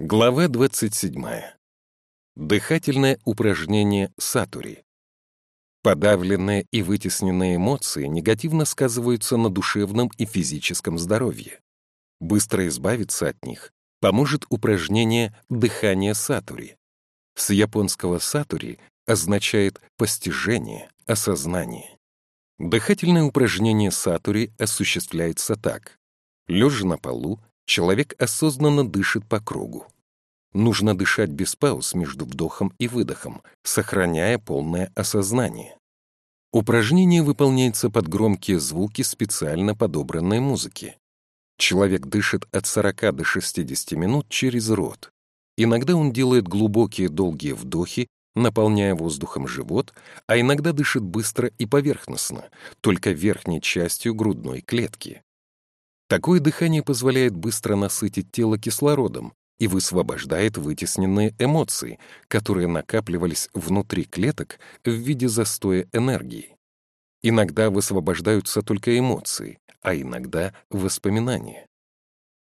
Глава 27. Дыхательное упражнение сатури. Подавленные и вытесненные эмоции негативно сказываются на душевном и физическом здоровье. Быстро избавиться от них поможет упражнение дыхания сатури. С японского сатури означает постижение, осознание. Дыхательное упражнение сатури осуществляется так. Лежа на полу, Человек осознанно дышит по кругу. Нужно дышать без пауз между вдохом и выдохом, сохраняя полное осознание. Упражнение выполняется под громкие звуки специально подобранной музыки. Человек дышит от 40 до 60 минут через рот. Иногда он делает глубокие долгие вдохи, наполняя воздухом живот, а иногда дышит быстро и поверхностно, только верхней частью грудной клетки. Такое дыхание позволяет быстро насытить тело кислородом и высвобождает вытесненные эмоции, которые накапливались внутри клеток в виде застоя энергии. Иногда высвобождаются только эмоции, а иногда воспоминания.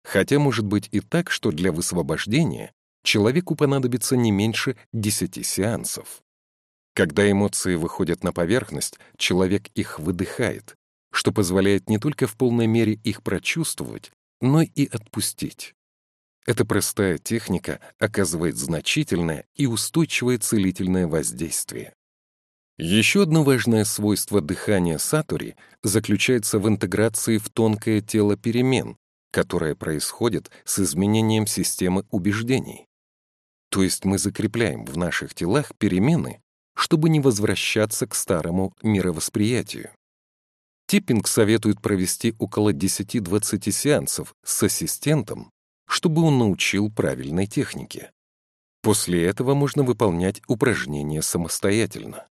Хотя может быть и так, что для высвобождения человеку понадобится не меньше 10 сеансов. Когда эмоции выходят на поверхность, человек их выдыхает, что позволяет не только в полной мере их прочувствовать, но и отпустить. Эта простая техника оказывает значительное и устойчивое целительное воздействие. Еще одно важное свойство дыхания сатури заключается в интеграции в тонкое тело перемен, которое происходит с изменением системы убеждений. То есть мы закрепляем в наших телах перемены, чтобы не возвращаться к старому мировосприятию. Типпинг советует провести около 10-20 сеансов с ассистентом, чтобы он научил правильной технике. После этого можно выполнять упражнения самостоятельно.